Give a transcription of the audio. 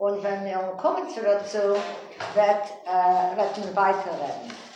Und wenn wir kommen zu dazu, wird, äh, werden weiterreden.